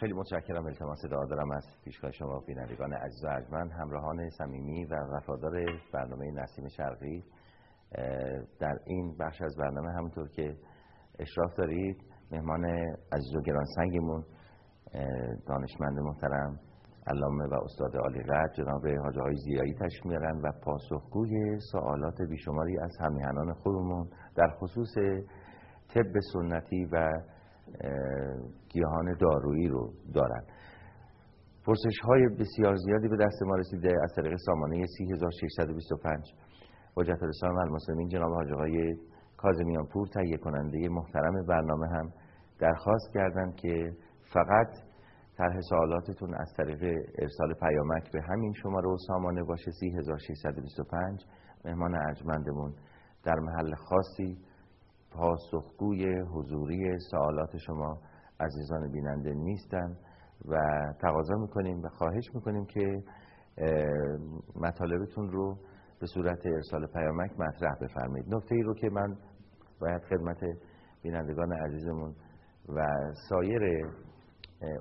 خیلی متشکرم التماس دعا دارم از پیشگاه شما بینندگان عزیز و ارجمند همراهان صمیمی و وفادار برنامه نسیم شرقی. در این بخش از برنامه همونطور که اشراف دارید مهمان عزیز و گرانسنگمون دانشمند محترم علامه و استاد عالی قدر جناب حاج آقای زیایی تشریف میارن و پاسخگوی سوالات بیشماری از همیهنان خودمون در خصوص طب سنتی و گیاهان دارویی رو دارن. پرسش های بسیار زیادی به دست ما رسیده از طریق سامانه 3625 حجت الاسلام المسلمین جناب حاج آقای کاظمیان پور تهیه کننده محترم برنامه هم درخواست کردند که فقط طرح سوالاتتون از طریق ارسال پیامک به همین شماره و سامانه باشه. 3625 مهمان ارجمندمون در محل خاصی پاسخگوی حضوری سوالات شما عزیزان بیننده نیستن و تقاضا می‌کنیم و خواهش می‌کنیم که مطالبتون رو به صورت ارسال پیامک مطرح بفرمایید. نکته ای رو که من باید خدمت بینندگان عزیزمون و سایر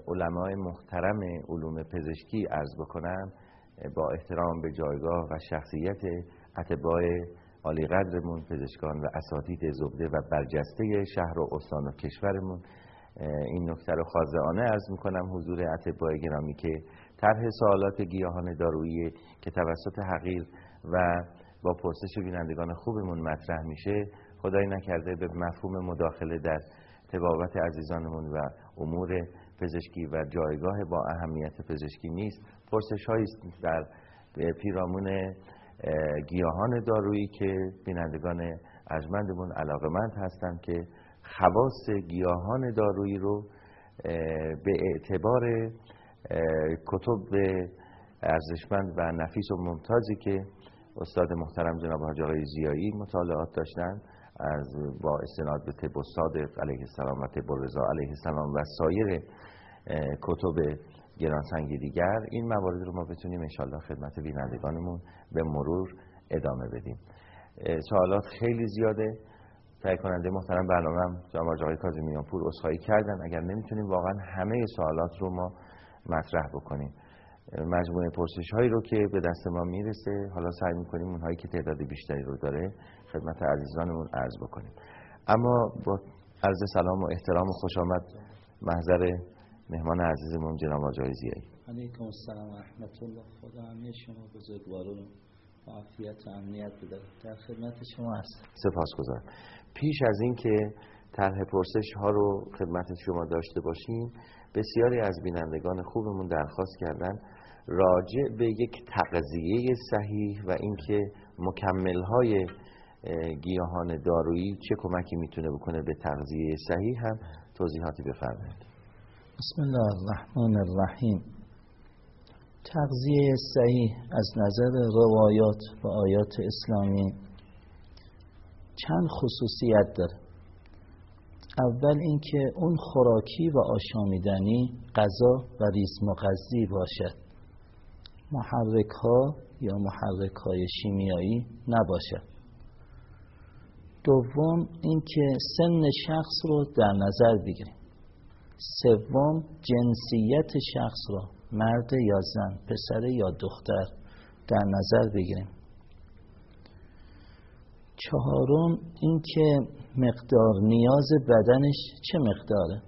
علمای محترم علوم پزشکی عرض بکنم با احترام به جایگاه و شخصیت اتباع عالی قدرمون پزشکان و اساتید زبده و برجسته شهر و استان و کشورمون. این نکته رو خاضعانه عرض می‌کنم. حضور اتباع گرامی که طرح سوالات گیاهان دارویی که توسط حقیر و با پرسش بینندگان خوبمون مطرح میشه خدای نکرده به مفهوم مداخله در تبابت عزیزانمون و امور پزشکی و جایگاه با اهمیت پزشکی نیست. پرسش است در پیرامون گیاهان دارویی که بینندگان ارجمندمون علاقمند هستند که خواص گیاهان دارویی رو به اعتبار کتب ارزشمند و نفیس و ممتازی که استاد محترم جناب حاج آقای زیایی مطالعات داشتن از با استناد به طب صادق علیه السلام و طب رضا علیه السلام و سایر کتب گرانسنگ دیگر این موارد رو ما بتونیم انشالله خدمت بینندگانمون به مرور ادامه بدیم. سوالات خیلی زیاده. تهیه کننده محترم برنامه جناب آقای کاظمیان پور اصخایی کردن. اگر نمی‌تونیم واقعا همه سوالات رو ما مطرح بکنیم. مجموعه پرسش هایی رو که به دست ما می‌رسه حالا سعی می‌کنیم اونهایی که تعداد بیشتری رو داره خدمت عزیزانمون عرض بکنیم. اما با عرض سلام و احترام و خوش آمد محضر مهمان عزیزمون جناب آجای زیایی. علیکم السلام و رحمت الله خدا همه شما بزرگوارون عافیت و امنیت بده. در خدمت شما هست سپاس گذار پیش از این که طرح پرسش ها رو خدمت شما داشته باشیم بسیاری از بینندگان خوبمون درخواست کردن راجع به یک تغذیه صحیح و اینکه مکمل های گیاهان دارویی چه کمکی می‌تونه بکنه به تغذیه صحیح هم توضیحاتی بفرمایید. بسم الله الرحمن الرحیم. تغذیه صحیح از نظر روایات و آیات اسلامی چند خصوصیت داره. اول اینکه اون خوراکی و آشامیدنی غذا و ریسم و باشد محرک ها یا محرک های شیمیایی نباشد دوم اینکه سن شخص رو در نظر بگیریم. سوم جنسیت شخص را مرد یا زن پسر یا دختر در نظر بگیریم. چهارم اینکه مقدار نیاز بدنش چه مقداره؟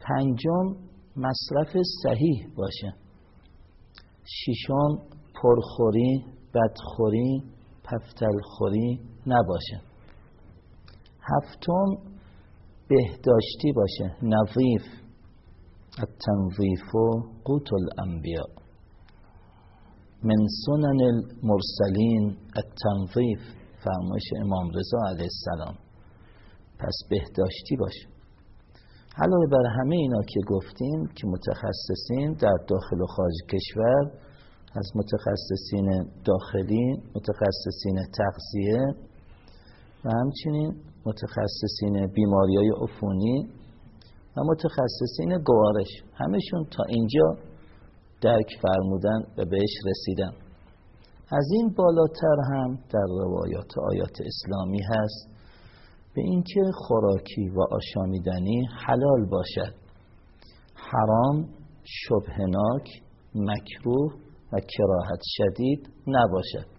پنجم مصرف صحیح باشه. ششم پرخوری بدخوری پفتلخوری نباشه. هفتم بهداشتی باشه. نظیف. التنظیف قوت الانبیاء. من سنن المرسلین. التنظیف. فرمایش امام رضا علیه السلام. پس بهداشتی باشه. علاوه بر همه اینا که گفتیم که متخصصین در داخل و خارج کشور از متخصصین داخلی متخصصین تغذیه و همچنین متخصصین بیماری های عفونی و متخصصین گوارش. همشون تا اینجا درک فرمودن و بهش رسیدن. از این بالاتر هم در روایات آیات اسلامی هست به اینکه خوراکی و آشامیدنی حلال باشد. حرام شبهناک مکروه و کراهت شدید نباشد.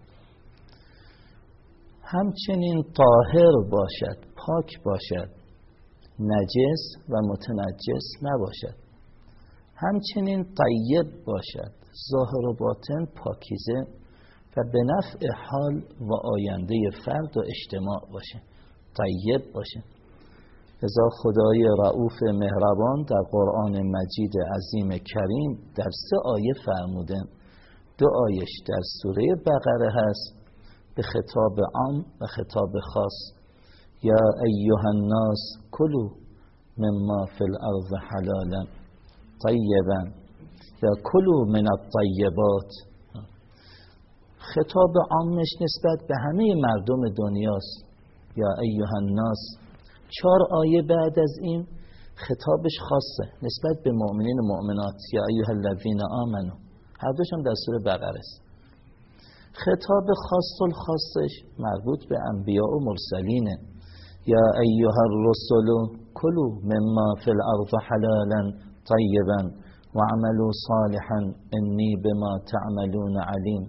همچنین طاهر باشد پاک باشد نجس و متنجس نباشد. همچنین طیب باشد ظاهر و باطن پاکیزه و به نفع حال و آینده فرد و اجتماع باشه طیب باشه. لذا خدای رعوف مهربان در قرآن مجید عظیم کریم در سه آیه فرموده دو آیش در سوره بقره هست به خطاب عام و خطاب خاص. یا ایها الناس کلو مما فی الارض حلالا طیبا. یا کلو من الطیبات. خطاب عامش نسبت به همه مردم دنیاست. یا ایها الناس چهار آیه بعد از این خطابش خاصه نسبت به مؤمنین و مؤمنات. یا ایها الذین آمنو هر دوشم در سوره بقره است. خطاب خاص الخاصش مربوط به انبیاء و مرسلینه. یا ایها الرسل کلو مما فی الارض حلالا طیبا وعملوا صالحا انی بما تعملون علیم.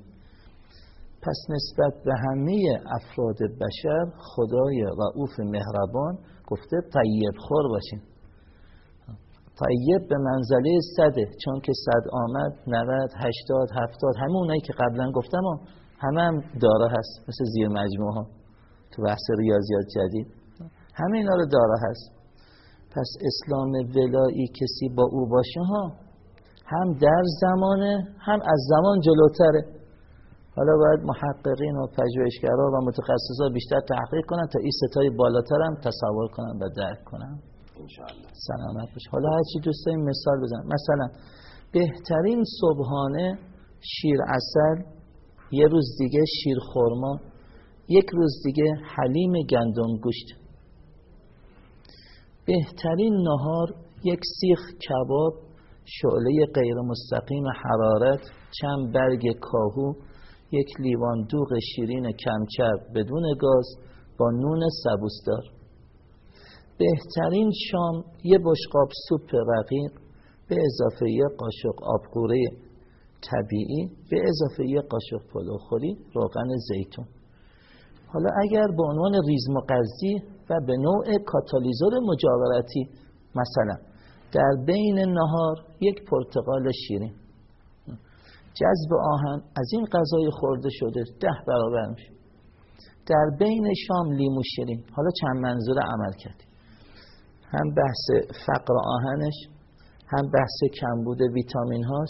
پس نسبت به همه افراد بشر خدای رعوف مهربان گفته طیب خور باشین. طیب به منزله صده چون که صد آمد 90 80 70 همه اونایی که قبلا گفتم همه هم داره هست مثل زیر مجموعه ها. تو بحث ریاضیات جدید. همه اینا رو داره هست. پس اسلام ولایی کسی با او باشه ها هم در زمانه هم از زمان جلوتره. حالا باید محققین و پژوهشگرا و متخصصا بیشتر تحقیق کنن تا این ستای بالاتر هم تصور کنن و درک کنن. سلامت باشه حالا هر چی دوست داریم مثال بزن مثلا بهترین صبحانه شیر اصل یه روز دیگه شیر خورما یک روز دیگه حلیم گندم گوشت. بهترین نهار یک سیخ کباب شعله غیر مستقیم حرارت چند برگ کاهو یک لیوان دوغ شیرین کمچر بدون گاز با نون سبوسدار. بهترین شام یه بشقاب سوپ رقیق به اضافه یه قاشق آبقوره طبیعی به اضافه یه قاشق پلوخوری روغن زیتون. حالا اگر به عنوان ریزم و به نوع کاتالیزور مجاورتی مثلا در بین نهار یک پرتقال شیرین. جذب آهن از این غذای خورده شده ده برابر میشه. در بین شام لیمو شیرین. حالا چند منظور عمل کردیم. هم بحث فقر آهنش هم بحث کمبود ویتامین هاش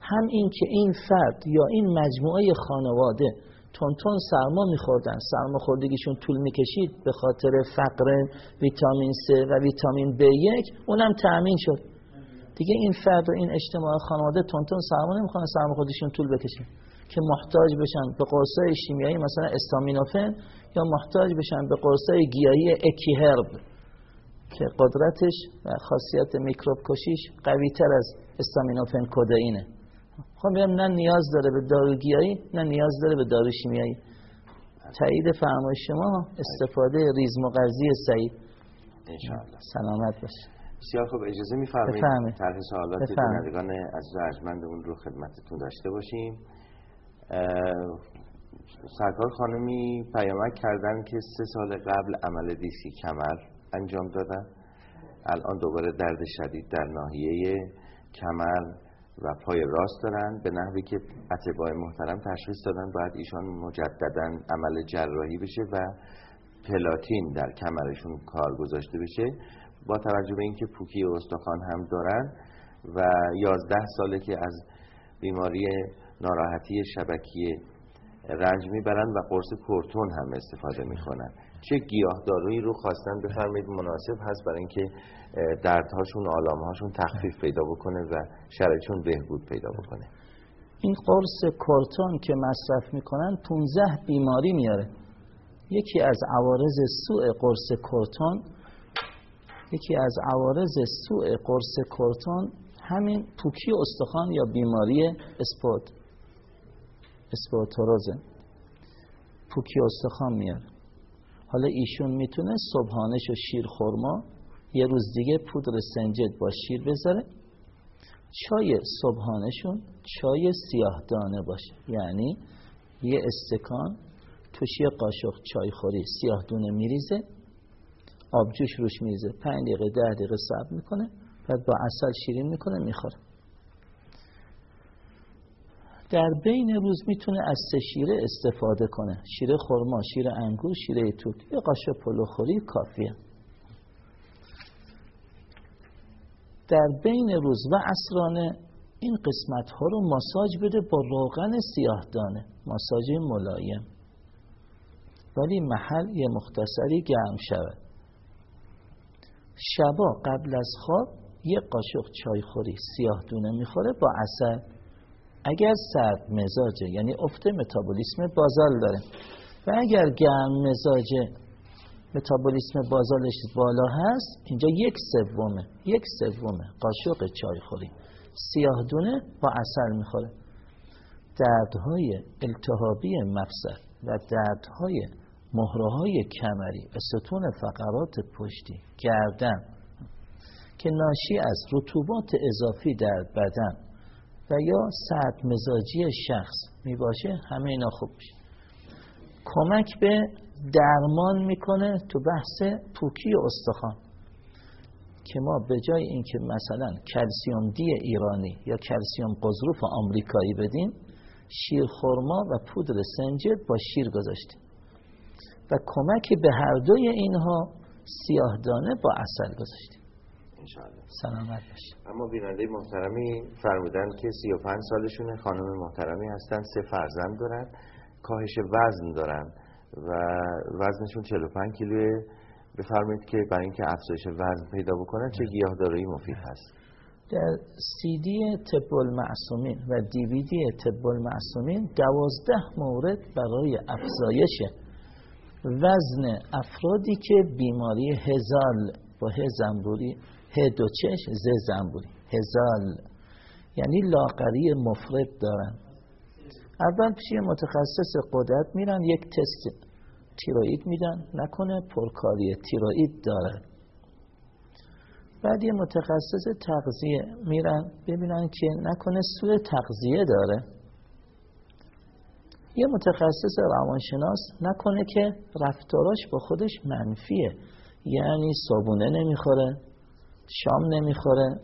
هم این که این فرد یا این مجموعه خانواده تون سرما میخوردن سرما خوردگیشون طول می‌کشید به خاطر فقر ویتامین C و ویتامین B1 اونم تأمین شد. دیگه این فرد و این اجتماع خانواده تون سرما نمی‌خوان سرما خودشون طول بکشن. که محتاج بشن به قرصای شیمیایی مثلا استامینوفن یا محتاج بشن به قرصای گیاهی اکیهرب. که قدرتش و خاصیت میکروب کشیش قوی تر از استامینوفن کدئینه خب میگم نه نیاز داره به داروگیایی نه نیاز داره به دارو شیمیایی. تایید فرمایش شما استفاده ریزم و قضیه سعید سلامت باشه بسیار خوب. اجازه میفرمایید طرح سوالات بینندگان از ارجمند اون رو خدمتتون داشته باشیم. سرکار خانمی پیامک کردن که سه سال قبل عمل دیسی کمر انجام دادن. الان دوباره درد شدید در ناحیه کمر و پای راست دارن به نحوی که اتباع محترم تشخیص دادن باید ایشان مجددا عمل جراحی بشه و پلاتین در کمرشون کار گذاشته بشه. با توجه به اینکه پوکی استخوان هم دارن و یازده ساله که از بیماری ناراحتی شبکی رنج می‌برن و قرص کورتون هم استفاده می‌کنن. چه گیاهدارویی رو خواستن بفرمایید مناسب هست برای اینکه دردهاشون آلامهاشون تخفیف پیدا بکنه و شرایطشون بهبود پیدا بکنه. این قرص کورتون که مصرف می‌کنن 15 بیماری میاره. یکی از عوارض سوء قرص کورتون یکی از عوارض سوء قرص کورتون همین پوکی استخوان یا بیماری اسپوت اسپوتروزه پوکی استخوان میاره. حالا ایشون می‌تونه صبحانش و شیر خورما یه روز دیگه پودر سنجد با شیر بذاره. چای صبحانشون چای سیاه دانه باشه. یعنی یه استکان توش یه قاشق چای خوری سیاه دونه میریزه آبجوش روش میریزه. پنج دقیقه ده دقیقه صبر می‌کنه بعد با اصل شیرین می‌کنه می‌خوره. در بین روز می‌تونه از سه شیره استفاده کنه. شیره خرما، شیر انگور، شیره توت یه قاشق پلوخوری کافیه. در بین روز و عصرانه این قسمت ها رو ماساژ بده با روغن سیاه دانه ماساژ ملایم. ولی محل یه مختصری گرم شود. شبا قبل از خواب یه قاشق چایخوری سیاه دونه می‌خوره با اصل اگر سرد مزاجه یعنی افت متابولیسم بازال داره. و اگر گرم مزاجه متابولیسم بازالش بالا هست اینجا یک سومه یک سومه قاشق چایخوری سیاه دونه با اصل می‌خوره. دردهای التهابی مفصل و دردهای مهره های کمری ستون فقرات پشتی گردن که ناشی از رطوبات اضافی در بدن و یا سرد مزاجی شخص. می باشه همه اینا خوب میشه. کمک به درمان می‌کنه تو بحث پوکی استخوان. که ما به جای اینکه مثلا کلسیوم دی ایرانی یا کلسیوم قضروف آمریکایی بدیم شیر خرما و پودر سنجد با شیر گذاشتیم. و کمک به هر دوی اینها سیاه دانه با اصل گذاشتیم. سلامت باشید اما بیننده محترمی فرمودن که 35 سالشونه. خانم محترمی هستن سه فرزند دارن کاهش وزن دارن و وزنشون 45 کیلوه. بفرمایید که برای اینکه افزایش وزن پیدا بکنن چه گیاهدارایی مفید هست؟ در سی دی طب المعصومین و دیویدی طب المعصومین دوازده مورد برای افزایش وزن افرادی که بیماری هزال با ه زنبوری ه دو چش ز زنبوری هزال یعنی لاغری مفرد دارن. اول پیش متخصص قدرت میرن یک تست تیروید میدن. نکنه پرکاری تیروید داره. بعد یه متخصص تغذیه میرن ببینن که نکنه سوء تغذیه داره. یه متخصص روانشناس نکنه که رفتاراش با خودش منفیه. یعنی صابونه نمی‌خوره. شام نمی‌خوره.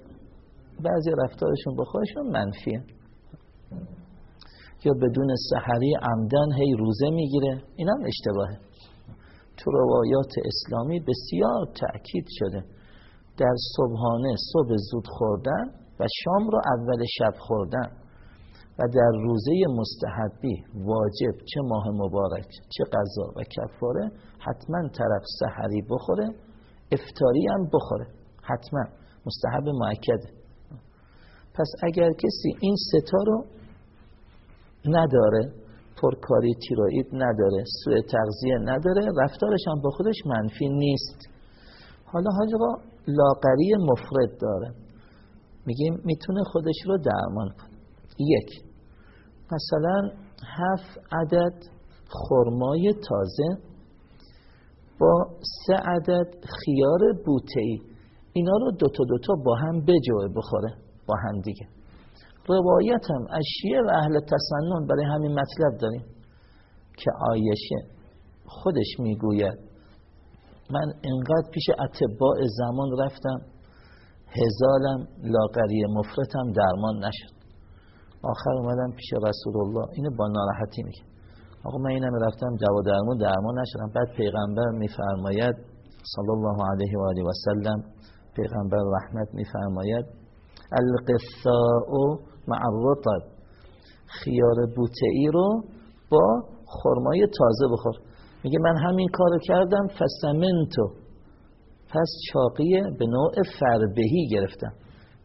بعضی رفتارشون با خودشون منفیه. یا بدون سحری عمدن هی روزه می‌گیره. این هم اشتباهه. تو روایات اسلامی بسیار تأکید شده. در صبحانه صبح زود خوردن و شام رو اول شب خوردن. و در روزه مستحبی واجب چه ماه مبارک چه قضا و کفاره حتما طرف سحری بخوره افتاری هم بخوره. حتما. مستحب معکده پس اگر کسی این ستا رو نداره پرکاری تیروئید نداره سوء تغذیه نداره رفتارش هم با خودش منفی نیست. حالا حاجا لاغری مفرد داره. میگیم می‌تونه خودش رو درمان کنه. یک مثلا هفت عدد خرمای تازه با سه عدد خیار بوتهی اینا رو دوتا دوتا با هم بجوه بخوره با هم دیگه. روایت هم از شیعه و اهل تسنن برای همین مطلب داریم که آیشه خودش می‌گوید من انقدر پیش اتباع زمان رفتم هزالم لاغری مفرتم درمان نشد. آخر اومدم پیش رسول الله اینو با ناراحتی میگه. آقا من اینم رفتم جوا درمان درمان نشدم. بعد پیغمبر میفرماید صلی الله علیه و آله و سلم پیغمبر رحمت میفرماید. القصاء مع الرطب. خیار بوته رو با خرمای تازه بخور. میگه من همین کارو کردم فسمنتو پس چاقی به نوع فربهی گرفتم.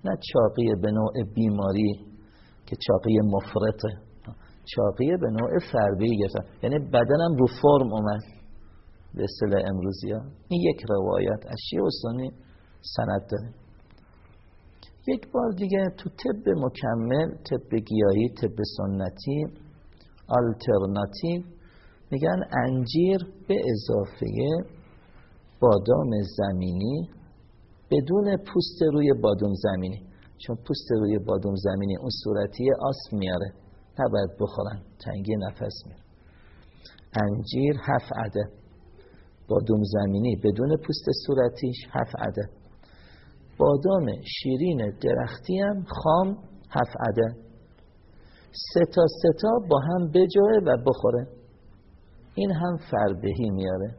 نه چاقی به نوع بیماری که چاقی مفرطه. چاقی به نوع فربهی گرفتم. یعنی بدنم رو فرم اومد. به اصطلاح امروزی ها این یک روایت. از شیعه و سند داره. یک بار دیگه تو طب مکمل طب گیاهی طب سنتی آلترناتیو میگن انجیر به اضافه بادام زمینی بدون پوست روی بادام زمینی. چون پوست روی بادوم زمینی اون صورتی آسم میاره. نباید بخورن. تنگی نفس میاره. انجیر هفت عدد بادوم زمینی بدون پوست صورتیش هفت عدد بادام شیرین درختی هم خام هفت عدد سه تا سه تا با هم بجوه و بخوره. این هم فربهی میاره.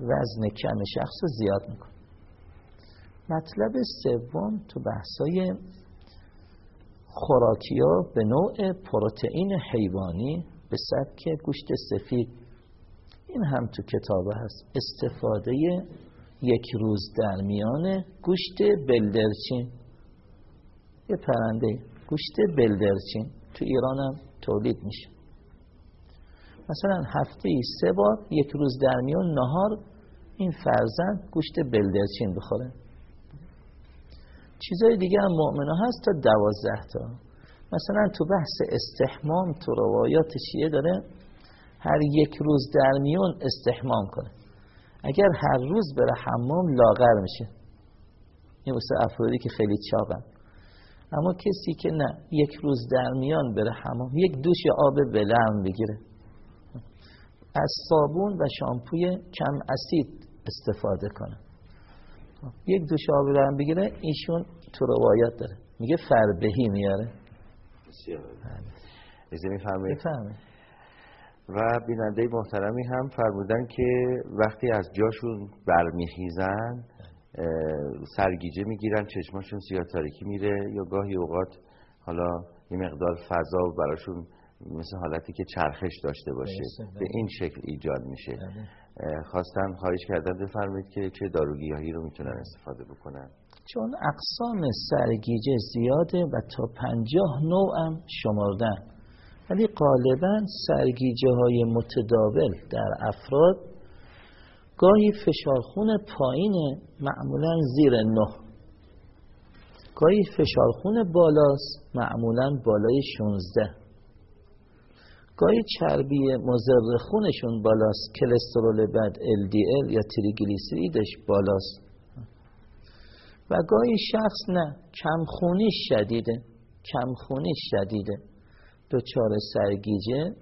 وزن کم شخص زیاد می‌کنه. مطلب سوم تو بحثای خوراکی ها به نوع پروتئین حیوانی به سبک گوشت سفید. این هم تو کتاب هست. استفاده یک روز در میان گوشت بلدرچین. یه پرنده گوشت بلدرچین. تو ایران هم تولید میشه. مثلا هفته ای سه بار یک روز در میان نهار این فرزند گوشت بلدرچین بخوره. چیزای دیگه هم مؤمنه هست تا دوازده تا. مثلا تو بحث استحمام تو روایات شیعه داره هر یک روز در میون استحمام کنه. اگر هر روز بره حمام لاغر میشه. این واسه افرادی که خیلی چاقن. اما کسی که نه یک روز در میان بره حمام یک دوش آب بلرم بگیره. از صابون و شامپوی کم اسید استفاده کنه. یک دوش آب بلرم بگیره ایشون تو روایات داره. میگه فربهی میاره. بسیار می‌فهمید بفهمه و بیننده محترمی هم فرمودن که وقتی از جاشون برمیخیزن سرگیجه می‌گیرن چشماشون سیاه تاریکی میره یا گاهی اوقات حالا یه مقدار فضا براشون مثل حالتی که چرخش داشته باشه به این شکل ایجاد میشه. بله. خواستن خواهش کردن بفرمایید که چه داروگیاهی رو می‌تونن استفاده بکنن. چون اقسام سرگیجه زیاده و تا پنجاه نوع هم شمردن. ولی غالبا سرگیجه های متداول در افراد گاهی فشارخون پایین معمولا زیر نه. گاهی فشارخون بالاست معمولا بالای 16 گاهی چربی مزر خونشون بالاست کلسترول بد LDL یا تریگلیسیریدش بالاست. و گاهی شخص نه کمخونی شدیده کمخونی شدیده. دچار سرگیجه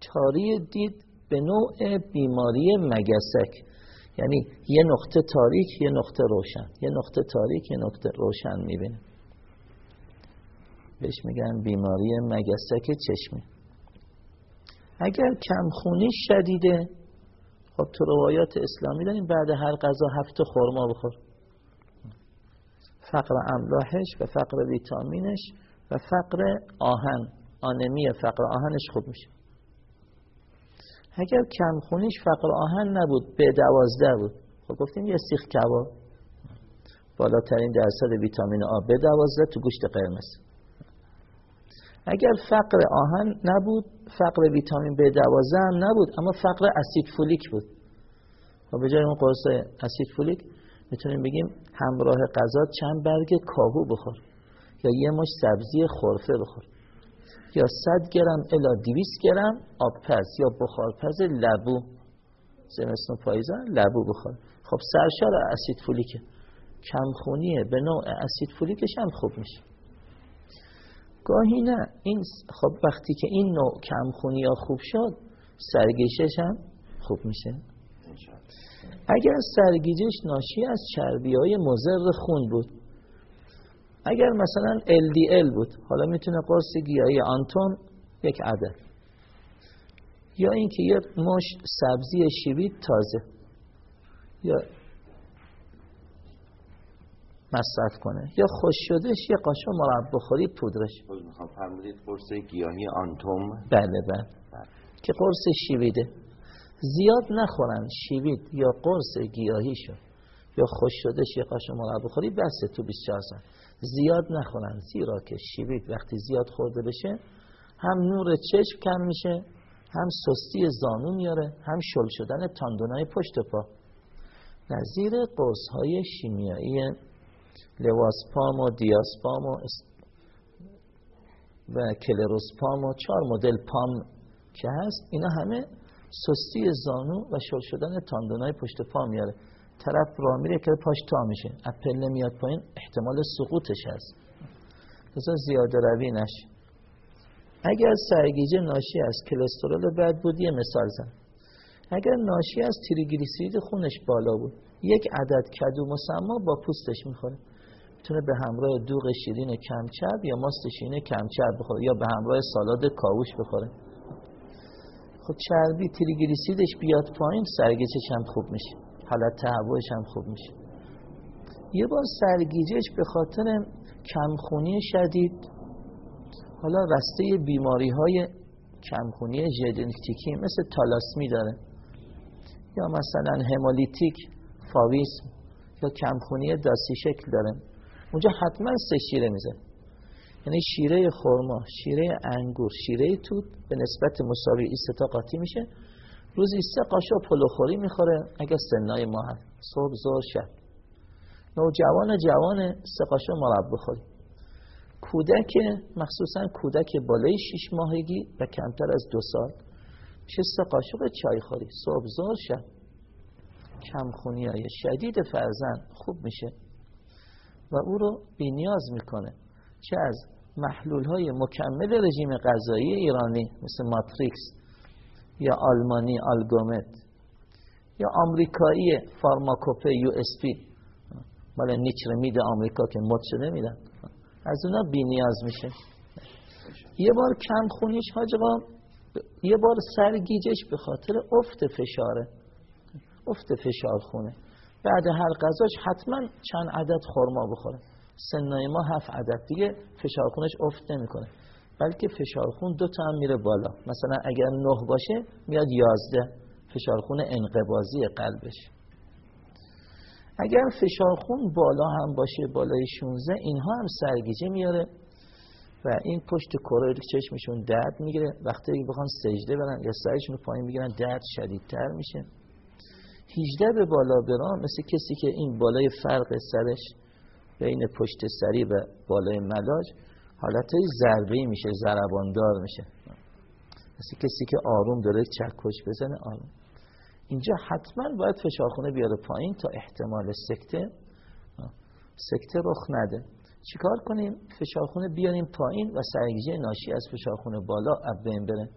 تاری دید به نوع بیماری مگسک. یعنی یه نقطه تاریک یه نقطه روشن. یه نقطه تاریک یه نقطه روشن می‌بینه. بهش میگن بیماری مگسک چشمی. اگر کمخونی شدیده خب تو روایات اسلامی داریم بعد هر غذا هفته خورما بخور. فقر املاحش و فقر ویتامینش و فقر آهن. آنمی فقر آهنش خوب میشه. اگر کمخونیش فقر آهن نبود به دوازده بود. خب گفتیم یه سیخ کباب. بالاترین درصد ویتامین آ به دوازده تو گوشت قرمز. اگر فقر آهن نبود فقر ویتامین به دوازده هم نبود اما فقر اسید فولیک بود. و به جای اون قرص اسید فولیک می‌تونیم بگیم همراه غذا چند برگ کاهو بخور یا یه مش سبزی خورفه بخور. یا 100 گرم الا 200 گرم آبپز یا بخارپز لبو. زمستون پاییزن لبو بخور خب سرشار اسید فولیکه. کمخونیه به نوع اسید فولیکش هم خوب میشه. گاهی نه این خب وقتی که این نوع کمخونی ها خوب شد سرگیشش هم خوب میشه. اگر سرگیجش ناشی از چربی های مزر خون بود اگر مثلا LDL بود حالا می‌تونه قرص گیاهی آنتون یک عدد. یا اینکه یه مش سبزی شیبید تازه. یا مصرف کنه. یا خوش شدهش یه قاشق مربع بخوری پودرش. می‌خوام فرمودید قرص گیاهی آنتوم. بله بله, بله. که قرص شیویده زیاد نخورن شیوید یا قرص گیاهی شد یا خوش شدهش یه قاشق مربع بخوری بسه تو 24 ساعت. زیاد نخورن. زیرا که شیبید وقتی زیاد خورده بشه هم نور چشم کم میشه هم سستی زانو میاره هم شل شدن تاندونای پشت پا. نظیر قرص های شیمیایی لواسپام و دیاسپام و, و کلروسپام و چهار مدل پام که هست اینا همه سستی زانو و شل شدن تاندونای پشت پا میاره. طرف را میره که پاش تا میشه. اپله میاد پایین احتمال سقوطش هست. مثلا زیاده روی نشه اگر سرگیجه ناشی از کلسترول بد بود یه مثال زن. اگر ناشی از تریگلیسیرید خونش بالا بود یک عدد کدو مسما با پوستش می‌خوره. می‌تونه به همراه دوغ شیرین کمچرب یا ماست شیرین کمچرب بخوره یا به همراه سالاد کاوش بخوره. خب چربی تریگلیسیدش بیاد پایین سرگیجهش هم خوب میشه. حالت تهوعش هم خوب میشه. یه بار سرگیجهش به خاطر کمخونی شدید حالا رسته بیماری های کمخونی ژنتیکی مثل تالاسمی داره یا مثلا همالیتیک فاویسم یا کمخونی داسی شکل داره. اونجا حتما سه شیره میزه یعنی شیره خرما شیره انگور شیره توت به نسبت مساوی ایستا قاطی میشه. روزی سه قاشق پلوخوری می‌خوره. اگر سنای ما هست. صبح زور شب. نوجوان جوان سه قاشق مرب بخوری. کودک مخصوصا کودک بالای شیش ماهگی و کمتر از دو سال میشه سه قاشق چای خوری صبح ظهر شب. کمخونی های شدید فرزند خوب میشه و او رو بینیاز می‌کنه. چه از محلول های مکمل رژیم غذایی ایرانی مثل ماتریکس یا آلمانی آلگومت یا آمریکایی فارماکوپه USP. مال نیچرمید آمریکا که مد شده میدن. از اونا بی نیاز میشه. یه بار کم خونیش حاجقا یه بار سرگیجش به خاطر افت فشاره. افت فشار خونه. بعد هر غذاش حتما چند عدد خورما بخوره. سنای ما هفت عدد. دیگه فشار خونش افت نمی‌کنه. بلکه فشار خون دو تا هم میره بالا. مثلا اگر نه باشه میاد یازده. فشار خون انقبازی قلبش. اگر فشار خون بالا هم باشه بالای 16 اینها هم سرگیجه میاره و این پشت کره چشمشون درد می‌گیره. وقتی بخوان سجده برن یا سرشون پایین می‌گیرن درد شدیدتر میشه. 18 به بالا برام مثل کسی که این بالای فرق سرش بین پشت سری و بالای ملاج حالتهای ضربه میشه ضرباندار میشه. مثل کسی که آروم داره چکش بزنه آروم. اینجا حتما باید فشارخونه بیاره پایین تا احتمال سکته. سکته رخ نده. چیکار کنیم؟ فشارخونه بیاریم پایین و سرگیجه ناشی از فشارخونه بالا بین بره.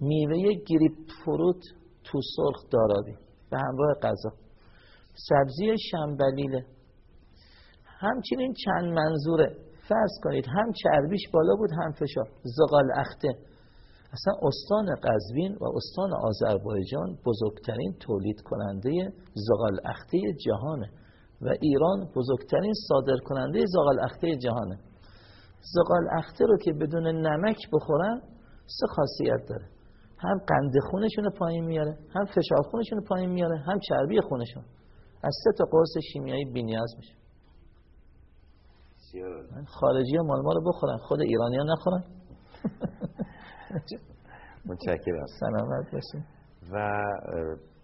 میوه گریپ فروت تو سرخ دارابی. به همراه غذا. سبزی شنبلیله. همچنین چند منظوره. فرض کنید هم چربیش بالا بود هم فشار. زغال اخته. اصلا استان قزوین و استان آذربایجان بزرگترین تولید کننده زغال اخته جهانه و ایران بزرگترین صادر کننده زغال اخته جهانه. زغال اخته رو که بدون نمک بخورن سه خاصیت داره. هم قند خونشون پایین میاره هم فشار خونشون پایین میاره هم چربی خونشون. از سه تا قرص شیمیایی بینیاز میشه. خارجی ها مال ما رو بخورن خود ایرانی ها نخورن. متشکرم. سلامت باشیم و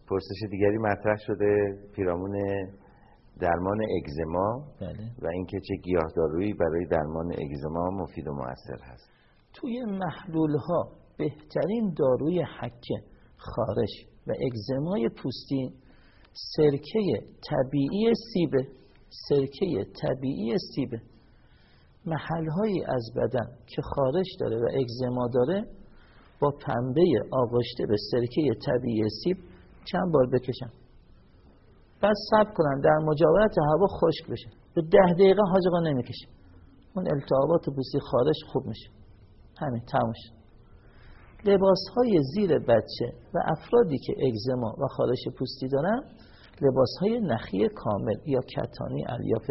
پرسش دیگری مطرح شده. پیرامون درمان اگزما بله. و اینکه چه گیاهدارویی برای درمان اگزما مفید و موثر هست. توی محلول ها بهترین داروی حکه خارش و اگزمای پوستی سرکه طبیعی سیبه سرکه طبیعی سیبه محلهایی از بدن که خارش داره و اگزما داره با پنبه آغشته به سرکه طبیعی سیب چند بار بکشن. بعد سب کنن در مجاورت هوا خشک بشه. به ده دقیقه حاجقا نمی‌کشه. اون التهابات پوستی خارش خوب میشه. همین تموش لباس های زیر بچه و افرادی که اگزما و خارش پوستی دارن لباس های نخی کامل یا کتانی الیاف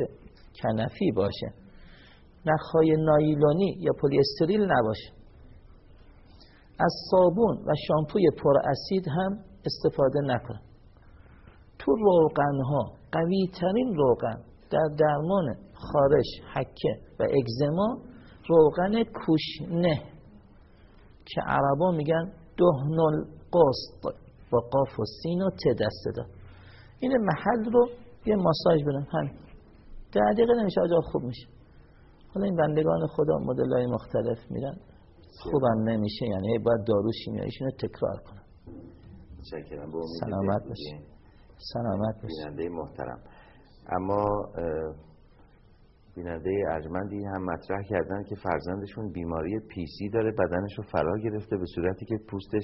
کنفی باشه. نخهای نایلونی یا پلیستریل نباشه. از صابون و شامپوی پر اسید هم استفاده نکنه تو روغن ها قوی ترین روغن در درمان خارش حکه و اگزما روغن کوشنه که عربا میگن دهنال قسط با قاف و سین و ت دار. این محل رو یه ماساژ بدن همین. در دقیقه نمیشه آجا خوب میشه. حالا این بندگان خدا مدل های مختلف میرن. خوبم نمیشه یعنی باید دارو شیمیاییشون رو تکرار متشکرم سلامت باشید سلامت بیننده محترم. اما بیننده ارجمندی هم مطرح کردن که فرزندشون بیماری پیسی داره بدنش رو فرا گرفته به صورتی که پوستش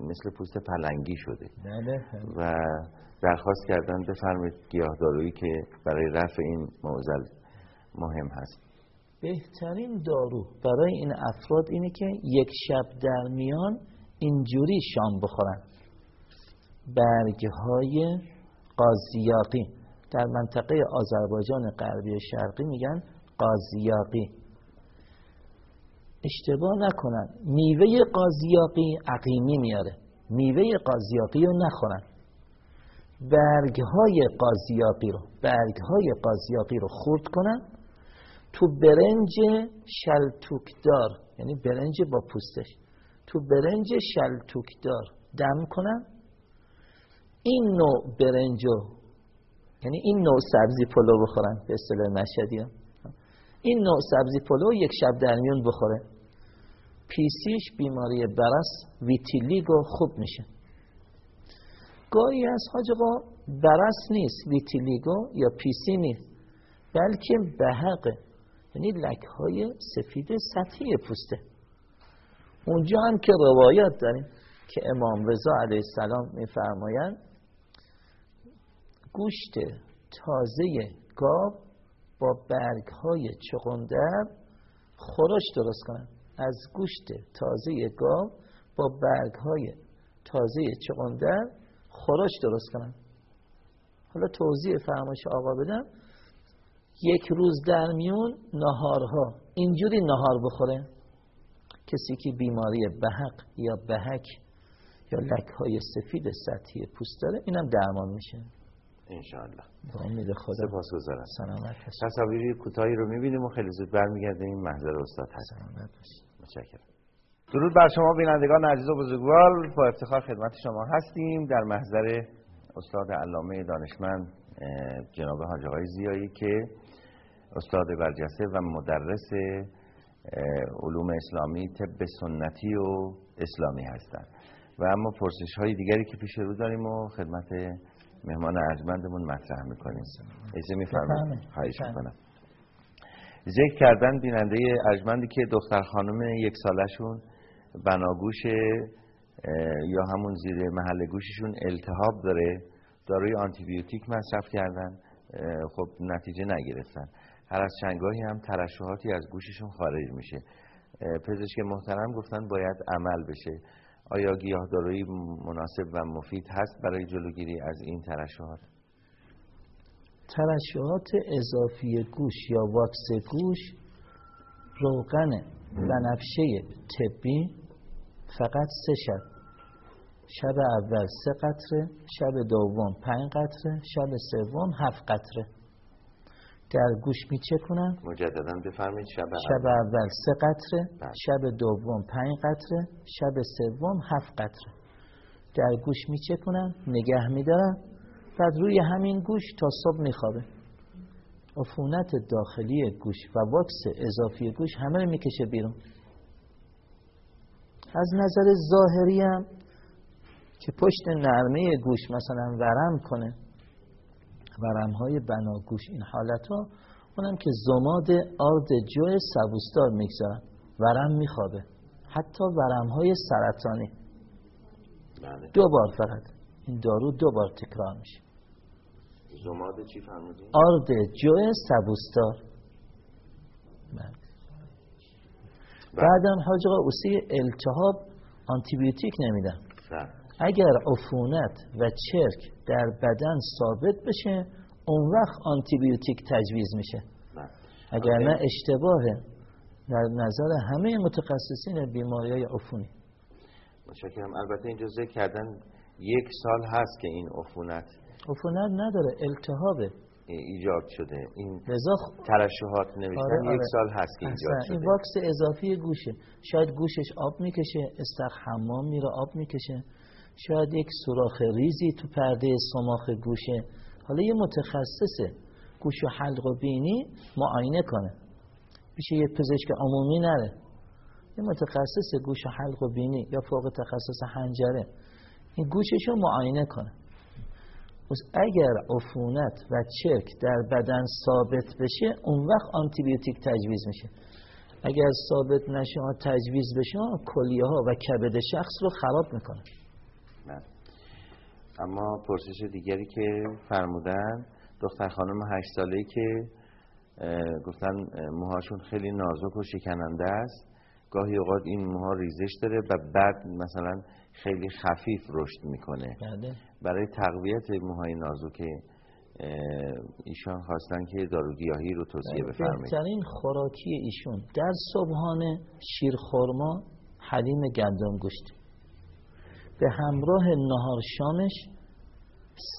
مثل پوست پلنگی شده. بله. و درخواست کردن بفرمید گیاهدارویی که برای رفع این معضل مهم هست. بهترین دارو برای این افراد اینه که یک شب در میان اینجوری شام بخورن. برگهای قازیاقی در منطقه آذربایجان غربی و شرقی میگن قازیاقی اشتباه نکنن. میوه قازیاقی عقیمی میاره. میوه قازیاقی رو نخورن. برگ های قازیاقی رو برگ های قازیاقی رو خورد کنن. تو برنج شلتوکدار یعنی برنج با پوستش. تو برنج شلتوکدار دم کنن این نوع برنج یعنی این نوع سبزی پلو بخورن به اصطلاح مشهدی این نوع سبزی پلو یک شب در میون بخوره. پیسیش بیماری برص ویتیلیگو خوب میشه. گاهی از حاج برص نیست ویتیلیگو یا پیسی نیست بلکه بهقه. یعنی لک های سفید سطحی پوسته. اونجا هم که روایات داریم که امام رضا علیه السلام میفرمایند گوشت تازه گاو با برگ های چغندر خورش درست کنن. از گوشت تازه گاو با برگ های تازه چغندر خورش درست کنن. حالا توضیح فرمایش آقا بدم. یک روز در میون نهارها. اینجوری نهار بخوره. کسی که بیماری بهق یا بهک یا لک های سفید سطحی پوست داره اینم درمان میشه. انشاءالله. با امید خدا. سپاس گذارم سلامت تصاویری کوتاهی رو می‌بینیم و خیلی زود برمیگردیم. محضر استاد هست. سلامت متشکرم. درود بر شما بینندگان عزیز و بزرگوار. با افتخار خدمت شما هستیم. در محضر استاد علامه دانشمند جناب حاج آقای زیایی که استاد برجسته و مدرس علوم اسلامی طب سنتی و اسلامی هستند و اما پرسش های دیگری که پیش رو داریم و خدمت مهمان ارجمندمون مطرح می‌کنیم. ایزه میفرمایید. خواهش می‌کنم. ذکر کردن بیننده ارجمندی که دختر خانم یک سالشون بناگوش یا همون زیر محل گوششون التهاب داره داروی آنتیبیوتیک مصرف کردن خب نتیجه نگرفتن. هر از چنگاهی هم ترشحاتی از گوششون خارج میشه. پزشک محترم گفتن باید عمل بشه. آیا گیاهدارویی مناسب و مفید هست برای جلوگیری از این ترشحات؟ ترشحات اضافی گوش یا واکس گوش روغن بنفشه طبی فقط سه شب. شب اول سه قطره شب دوم پنج قطره شب سوم هفت قطره. در گوش میچکونن. مجددا بفرمایید شب شب اول سه قطره بله. شب دوم پنج قطره شب سوم هفت قطره. در گوش میچکونن نگه میدارن بعد روی همین گوش تا صبح میخوابه. عفونت داخلی گوش و واکس اضافی گوش همه رو می‌کشه بیرون. از نظر ظاهری هم که پشت نرمه گوش مثلا ورم کنه ورم های بناگوش این حالت ها اونم که زماد آرد جو سبوستار می‌گذارن ورم میخوابه حتی ورم های سرطانی بله. دو بار فقط این دارو دو بار تکرار میشه زماد چی فرمودین؟ آرد جو سبوستار بله. بعدم حاج آقا التهاب آنتیبیوتیک نمیدن بله. اگر عفونت و چرک در بدن ثابت بشه اون وقت آنتیبیوتیک تجویز میشه. اگر نه اشتباهه در نظر همه متخصصین بیماری های عفونی. متشکرم. البته اینجا ذکر کردن یک سال هست که این عفونت عفونت نداره التهابه. ایجاد شده. این لذا ترشحات نوشتن آره یک آره. سال هست که ایجاد شده. این واکس اضافی گوشه. شاید گوشش آب می‌کشه استخ حمام میره آب می‌کشه. شاید یک سوراخ ریزی تو پرده سماخ گوشه حالا یه متخصص گوش و حلق و بینی معاینه کنه. میشه یه پزشک عمومی نره. یه متخصص گوش و حلق و بینی یا فوق تخصص حنجره. این گوشش رو معاینه کنه. اگر عفونت و چرک در بدن ثابت بشه اون وقت آنتیبیوتیک تجویز میشه. اگر ثابت نشه تجویز بشه کلیه ها و کبد شخص رو خراب می‌کنه. نه. اما پرسش دیگری که فرمودن دختر خانم هشت ساله که گفتن موهاشون خیلی نازک و شکننده است گاهی اوقات این موها ریزش داره و بعد مثلا خیلی خفیف رشد می‌کنه. بله. برای تقویت موهای نازک ایشان خواستن که داروگیاهی رو توصیه بله، بفرمایید. بهترین خوراکی ایشون در صبحانه شیرخرما حلیم گندم گوشت. به همراه نهار شامش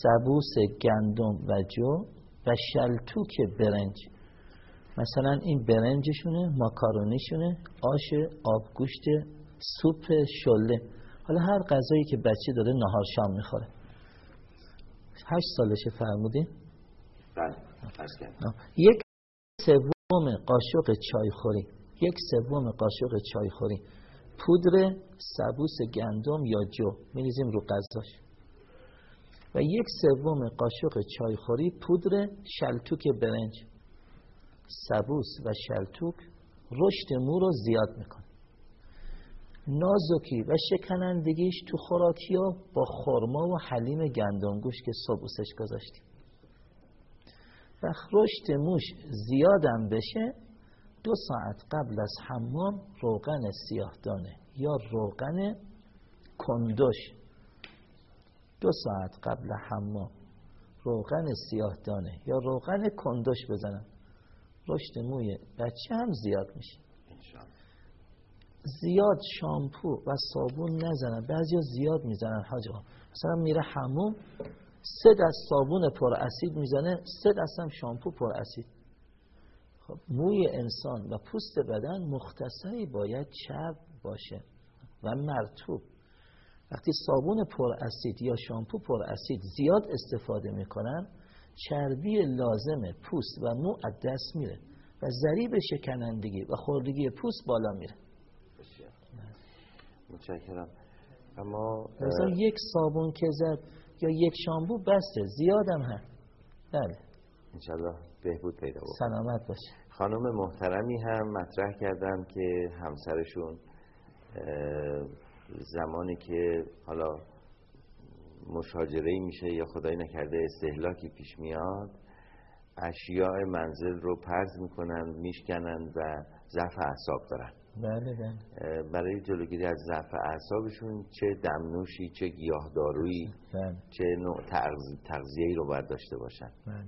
سبوس گندم و جو و شلتوک برنج. مثلا این برنجشونه ماکارونیشونه آش آبگوشت سوپ شله. حالا هر غذایی که بچه داره نهار شام می‌خوره. هشت سالشه فرمودی؟ بله یک سوم قاشق چایخوری. یک سوم قاشق چایخوری. پودر سبوس گندم یا جو. میریزیم رو غذاش. و یک سوم قاشق چایخوری پودر شلتوک برنج. سبوس و شلتوک رشد مو رو زیاد می‌کنه. نازکی و شکنندگیش تو خوراکی ها با خرما و حلیم گندمگوش که سبوسش گذاشتیم. و رشد موش زیادم بشه دو ساعت قبل از حمام روغن سیاهدانه یا روغن کندوش دو ساعت قبل حمام روغن سیاهدانه یا روغن کندوش بزنم. رشد موی بچه هم زیاد میشه. زیاد شامپو و صابون نزنن. بعضیا زیاد می‌زنن حاج مثلا میره حموم سه دست صابون پر اسید می‌زنه سه دست هم شامپو پر اسید. خب موی انسان و پوست بدن مختصری باید چرب باشه و مرتوب وقتی صابون پر اسید یا شامپو پر اسید زیاد استفاده می‌کنن چربی لازم پوست و مو از دست میره و ذریب شکنندگی و خوردگی پوست بالا میره. متشکرم. اما مثلا یک صابون که زد یا یک شامپو بسته زیادم هم بله. انشالله بهبود پیدا بود سلامت باشه خانم محترمی هم مطرح کردن که همسرشون زمانی که حالا مشاجره میشه یا خدای نکرده استهلاکی پیش میاد اشیاء منزل رو پرز می‌کنن میشکنن و ضعف اعصاب دارن. بله بله. برای جلوگیری از ضعف اعصابشون چه دمنوشی چه گیاهدارویی بله. چه نوع تغذیه‌ای رو باید داشته باشن. بله.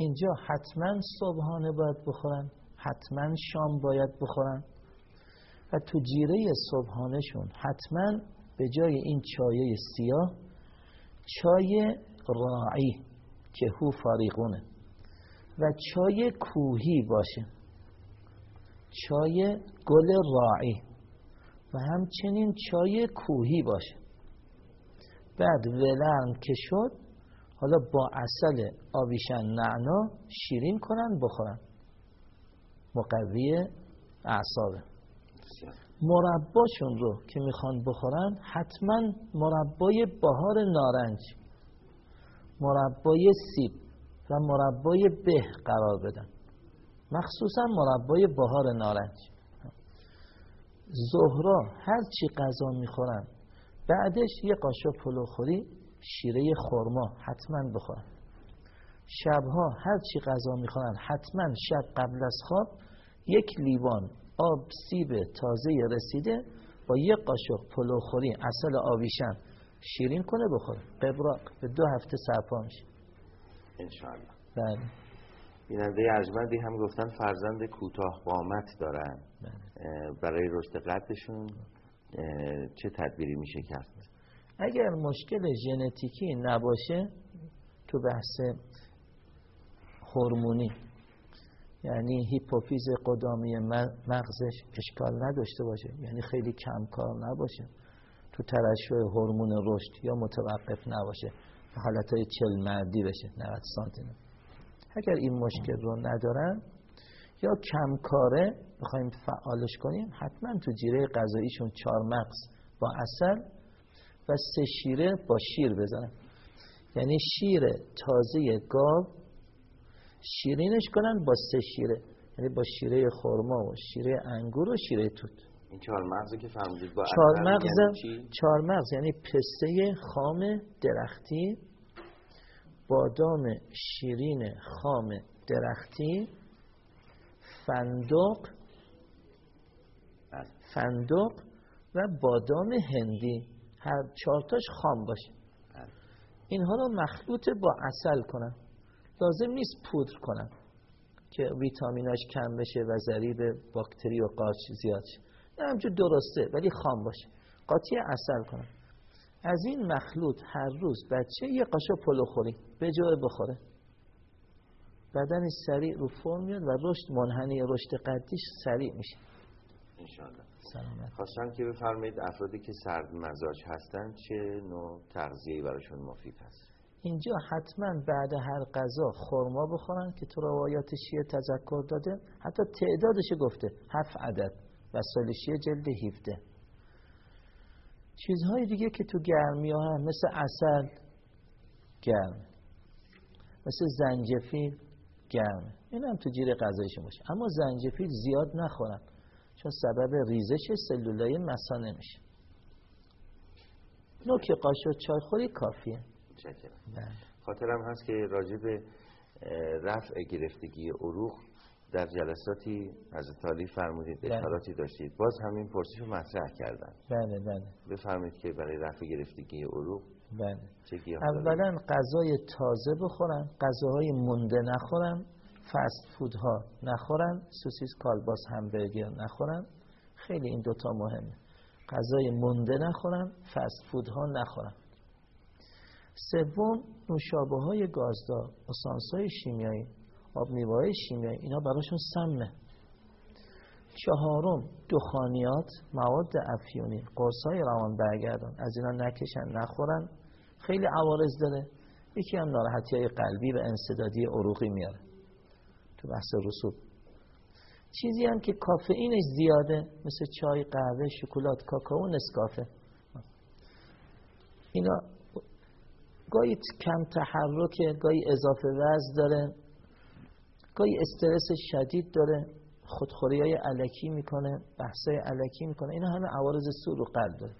اینجا حتما صبحانه باید بخورن حتما شام باید بخورن. و تو جیره صبحانهشون حتما به جای این چایه سیاه چای راعی که هو فاریقونه و چای کوهی باشه. چای گل راعی. و همچنین چای کوهی باشه. بعد ولرم که شد حالا با اصل آبیشن نعنا شیرین کنن بخورن. مقوی اعصابه مرباشون رو که می‌خوان بخورن حتما مربای بهار نارنج مربای سیب و مربای به قرار بدن. مخصوصا مربای بهار نارنج. زهرا هر چی غذا می‌خورن بعدش یه قاشق پلوخوری شیره خورما حتما بخورن. شبها هر چی غذا می‌خورن حتما شب قبل از خواب یک لیوان آب سیب تازه رسیده با یک قاشق پلوخوری اصل آویشن شیرین کنه بخوره. قبراق به دو هفته سرپا میشه. انشاءالله. بله. بیننده ارجمندی هم گفتن فرزند کوتاه قامت دارن. بله. برای رشد قدشون چه تدبیری میشه کرد؟ اگر مشکل ژنتیکی نباشه تو بحث هورمونی یعنی هیپوفیز قدامی مغزش اشکال نداشته باشه یعنی خیلی کم کار نباشه. تو ترشح هورمون رشد یا متوقف نباشه حالت های چل مردی بشه 90 سانتی اگر این مشکل رو ندارن یا کم کاره بخوایم فعالش کنیم حتما تو جیره غذاییشون چهار مغز با اصل و سه شیره با شیر بزنن یعنی شیر تازه گاو شیرینش کنن با سه شیره. یعنی با شیره خرما و شیره انگور و شیره توت. این چهار مغزی که فرمودید با چهار مغز یعنی چهار مغز یعنی پسته خام درختی بادام شیرین خام درختی فندق بله. فندق و بادام هندی. هر چهارتاش خام باشه. اینها رو مخلوط با اصل کنم لازم نیست پودر کنم که ویتامیناش کم بشه و ضریب باکتری و قارچ زیاد شه. همجور درسته ولی خام باشه. قاطی اصل کنم از این مخلوط هر روز بچه یه قاشق پلو خوری به جای بخوره. بدن سریع رو فرم میاد و رشد منحنی رشد قدیش سریع میشه. انشاءالله. سلامت. خواستم که بفرمایید افرادی که سرد مزاج هستن چه نوع تغذیه‌ای براشون مفید هست؟ اینجا حتما بعد هر غذا خرما بخورن که تو روایات شیعه تذکر داده. حتی تعدادش گفته هفت عدد و شیعه جلد 17 چیزهای دیگه که تو گرمی ها هم مثل اصل گرم مثل زنجفیل گرم این هم تو جیر غذایشون باشه. اما زنجفیل زیاد نخورن. چون سبب ریزش سلولای مسانه میشه نوک قاشق چای خوری کافیه. بله. خاطرم هست که راجع به رفع گرفتگی عروق در جلساتی از تالی فرمودید بله. اشاراتی داشتید. باز همین پرسش رو مطرح کردن. بله بله. بفرمایید که برای رفع گرفتگی عروق بله. اولا غذای تازه بخورن غذاهای مونده نخورن فست فودها نخورن سوسیس کالباس همبرگر نخورن. خیلی این دوتا مهمه. غذای مونده نخورن فست فودها نخورن. سوم نوشابه های گازدار اسانس های شیمیایی آب میوه شیمیایی اینا براشون سمه چهارم دخانیات مواد افیونی قرص های روان برگردان. از اینا نکشن نخورن. خیلی عوارض داره. یکی هم ناراحتی های قلبی و انصدادی عروقی میاره. تو بحث رسوب. چیزی هم که کافئینش زیاده مثل چای قهوه شکلات کاکائو نسکافه. اینا گاهی کم تحرک گاهی اضافه وزن داره گاهی استرس شدید داره خودخوری های علکی می‌کنه بحثای علکی می‌کنه. اینا همه عوارض سور و قلب داره.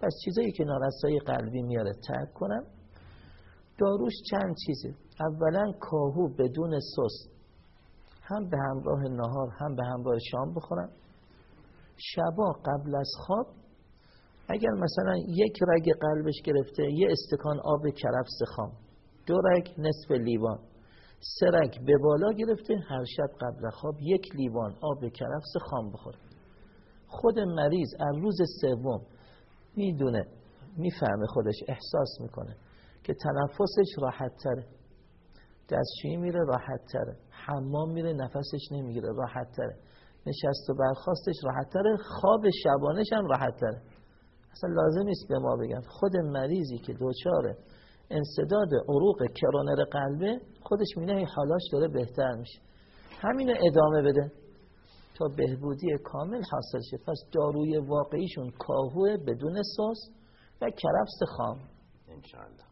پس چیزایی که نارسایی قلبی میاره ترک کنم. داروش چند چیزه. اولا کاهو بدون سس. هم به همراه نهار هم به همراه شام بخورم شبا قبل از خواب اگر مثلا یک رگ قلبش گرفته یه استکان آب کرفس خام دو رگ نصف لیوان سه رگ به بالا گرفته هر شب قبل خواب یک لیوان آب کرفس خام بخوره. خود مریض از روز سوم می‌دونه می‌فهمه خودش احساس می‌کنه که تنفسش راحت تره دستشویی میره راحت تره حمام میره نفسش نمی‌گیره راحت تره. نشست و برخواستش راحت تره خواب شبانش هم راحت تره. اصلا لازم نیست به ما بگن. خود مریضی که دوچاره انصداد عروق کرونر قلبه خودش مینه حالاش داره بهتر میشه. همین ادامه بده. تا بهبودی کامل حاصل شه. پس داروی واقعیشون کاهوه بدون سس و کرفس خام. انشاءالله.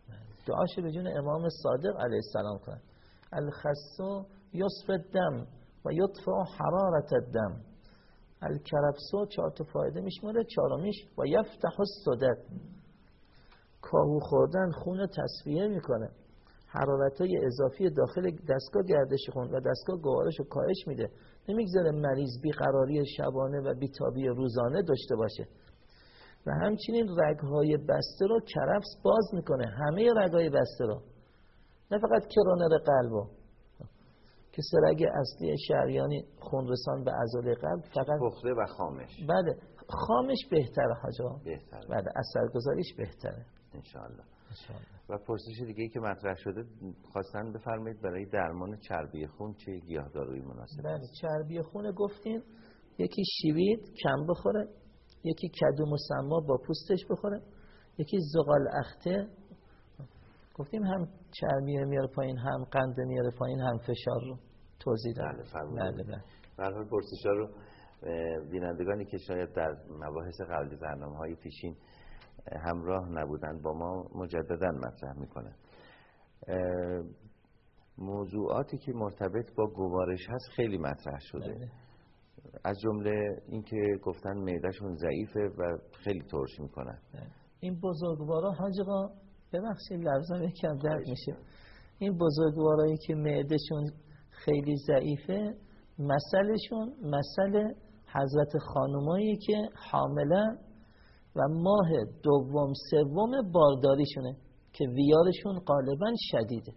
دعاش به جون امام صادق علیه السلام کن. الخصو یصف الدم و یطفع حرارت الدم. الکرفسو چهار تا فایده میشماره چهارمیش و یفتح الصدد کاهو خوردن خون تصفیه می‌کنه. حرارت های اضافی داخل دستگاه گردش خون و دستگاه گوارش رو کاهش میده. نمی‌گذاره مریض بیقراری شبانه و بیتابی روزانه داشته باشه. و همچنین رگهای بسته رو کرفس باز می‌کنه. همه رگهای بسته رو. نه فقط کرونر قلبو که سرگ اصلی شریانی خونرسان به عضله قلب فقط پخته و خامش. بله خامش بهتره حاجا. بهتره. بله اثرگذاریش بهتره. انشاءالله. و پرسش دیگه ای که مطرح شده خواستن بفرمایید برای درمان چربی خون چه گیاهدارویی مناسب بله چربی خون گفتیم یکی شیوید کم بخوره یکی کدو مسما با پوستش بخوره یکی زغال اخته. گفتیم هم چربی میاره پایین هم قند میاره پایین هم فشار رو توضیح داد بله بله بله. پرسش رو بینندگانی که شاید در مباحث قبلی برنامه های پیشین همراه نبودن با ما مجددا مطرح می‌کنه موضوعاتی که مرتبط با گوارش هست خیلی مطرح شده. بله. از جمله اینکه گفتن معدهشون ضعیفه و خیلی ترش می‌کنن. این بزرگوارا حاج آقا ببخشید لفظم یکم درد میشه. این بزرگوارایی که معدهشون خیلی ضعیفه مسئلهشون مسئله حضرت خانمایی که حاملن و ماه دوم سوم بارداریشونه که ویارشون غالبا شدیده.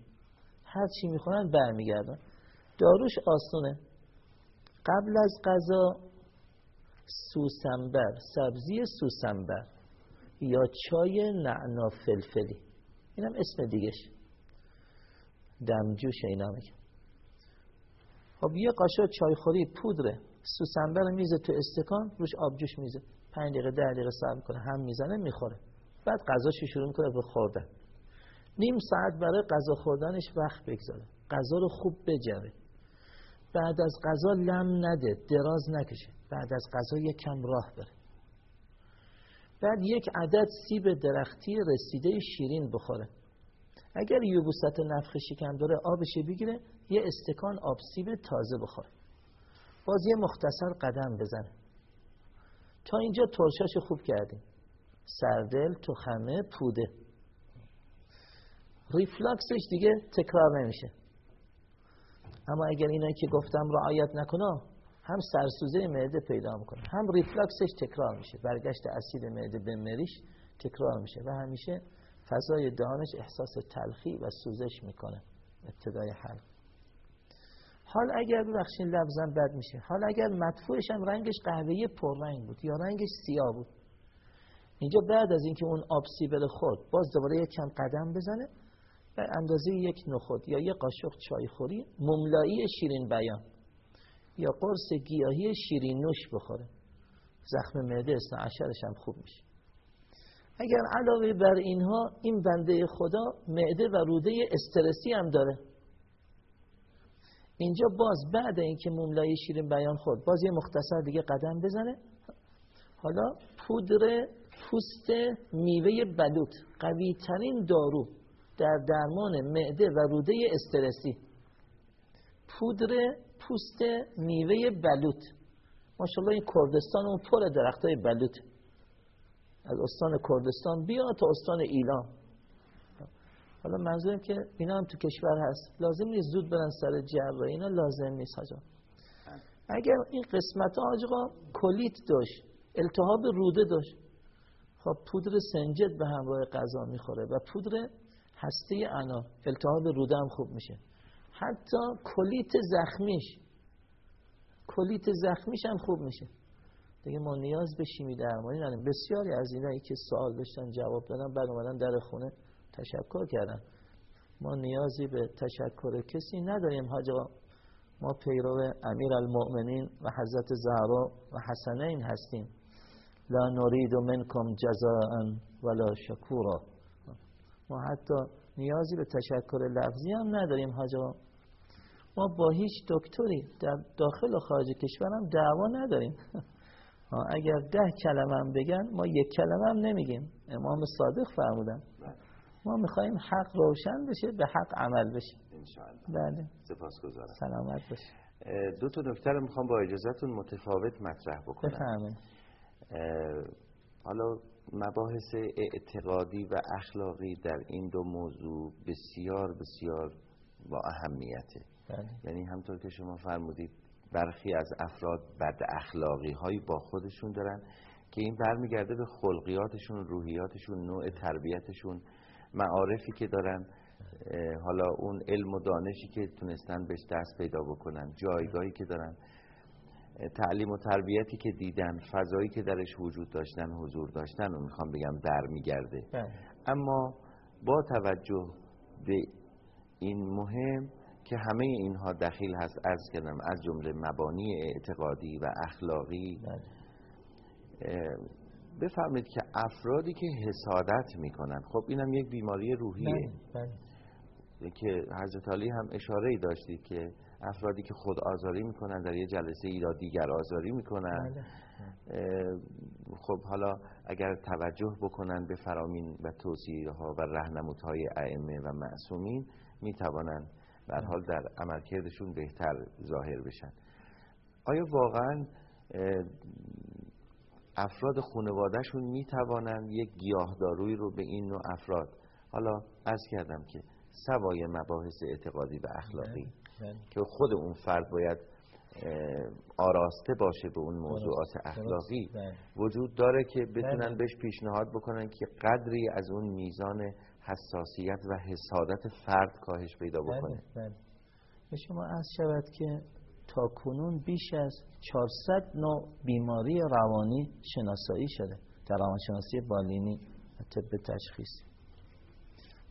هر چی می‌خورن برمیگردن. داروش آسونه. قبل از غذا سوسنبر سبزی سوسنبر یا چای نعنا فلفلی. اینم اسم دیگهش. دمجوش اینا میگه. خب یه قاشق چایخوری پودره. سوسنبر میزه تو استکان روش آبجوش میزه. پنج دقیقه ده دقیقه صبر کنه. هم می‌زنه می‌خوره. بعد غذاش شروع می‌کنه به خوردن. نیم ساعت برای غذا خوردنش وقت بگذاره. غذا رو خوب بجره بعد از غذا لم نده دراز نکشه. بعد از غذا یک کم راه بره. بعد یک عدد سیب درختی رسیده شیرین بخوره. اگر یوبوست نفخ شکم داره آبش بگیره یه استکان آب سیب تازه بخوره. باز یه مختصر قدم بزنه. تا اینجا ترشاش خوب کردیم. سردل خمه پوده. ریفلاکسش دیگه تکرار نمیشه. اما اگر اینایی که گفتم رعایت نکنه هم سرسوزه معده پیدا می‌کنه هم ریفلاکسش تکرار میشه برگشت اسید معده به مریش تکرار میشه و همیشه فضای دهانش احساس تلخی و سوزش می‌کنه ابتدای حل. حال اگر ببخشید لفظم بد میشه. حال اگر مدفوعش هم رنگش قهوه‌ای پررنگ بود یا رنگش سیاه بود. اینجا بعد از اینکه اون آب سیبل خورد باز دوباره یک کم قدم بزنه به اندازه یک نخود یا یک قاشق چای خوری مملایی شیرین بیان. یا قرص گیاهی شیرین نوش بخوره. زخم معده است عشرش هم خوب میشه. اگر علاوه بر اینها این بنده خدا معده و روده استرسی هم داره. اینجا باز بعد اینکه مملای شیرین بیان خورد باز یه مختصر دیگه قدم بزنه. حالا پودر پوست میوه بلوط قوی ترین دارو در درمان معده و روده استرسی. پودر پوست میوه بلوط. ماشاءالله این کردستان اون پر درخت های بلوط از استان کردستان بیا تا استان ایلام. حالا منظورم که اینا هم تو کشور هست. لازم نیست زود برن سر جراحی اینا لازم نیست حاجا. اگر این قسمت ها کلیت داشت التهاب روده داشت خب پودر سنجد به همراه غذا می‌خوره و پودر هسته انا التهاب روده هم خوب میشه. حتی کلیت زخمیش کلیت زخمیش هم خوب میشه. دیگه ما نیاز به شیمی درمانی نداریم. بسیاری از اینایی که سوال داشتن جواب دادن بعد اومدن در خونه تشکر کردن. ما نیازی به تشکر کسی نداریم. حاجا ما پیرو امیر المؤمنین و حضرت زهرا و حسنین هستیم. لا نرید منکم جزاء ولا شکورا. ما حتی نیازی به تشکر لفظی هم نداریم حاجا ما با هیچ دکتری در داخل و خارج کشورم دعوا نداریم. اگر ده کلمه هم بگن ما یک کلمه هم نمیگیم. امام صادق فرمودن. ما می‌خوایم حق روشن بشه به حق عمل بشه. بله. سپاسگزارم. سلامت باشه دو تا نکته رو می‌خوام با اجازهتون متفاوت مطرح بکنم. بفهمه حالا مباحث اعتقادی و اخلاقی در این دو موضوع بسیار بسیار با اهمیته. بله. یعنی همطور که شما فرمودید برخی از افراد بد اخلاقی هایی با خودشون دارن که این برمیگرده به خلقیاتشون روحیاتشون نوع تربیتشون معارفی که دارن حالا اون علم و دانشی که تونستن بهش دست پیدا بکنن جایگاهی که دارن تعلیم و تربیتی که دیدن فضایی که درش وجود داشتن حضور داشتن و می‌خوام بگم برمیگرده بله. اما با توجه به این مهم که همه اینها دخیل هست از کردم از جمله مبانی اعتقادی و اخلاقی بله. بفهمید که افرادی که حسادت می‌کنن خب اینم یک بیماری روحیه بله، که حضرت علی هم اشاره ای داشتید که افرادی که خود آزاری می‌کنن در یه جلسه ای را دیگر آزاری می‌کنن بله. خب حالا اگر توجه بکنن به فرامین و توصیه ها و رهنمودهای ائمه و معصومین می‌توانند در حال در عملکردشون بهتر ظاهر بشن آیا واقعا افراد خانوادهشون می‌توانند یک گیاهداروی رو به این نوع افراد حالا از کردم که سوای مباحث اعتقادی و اخلاقی بله، بله. که خود اون فرد باید آراسته باشه به اون موضوعات اخلاقی بله. وجود داره که بتونن بهش پیشنهاد بکنن که قدری از اون میزان حساسیت و حسادت فرد کاهش پیدا بکنه. به شما از شود که تا کنون بیش از 400 نوع بیماری روانی شناسایی شده در روانشناسی بالینی و طب تشخیصی.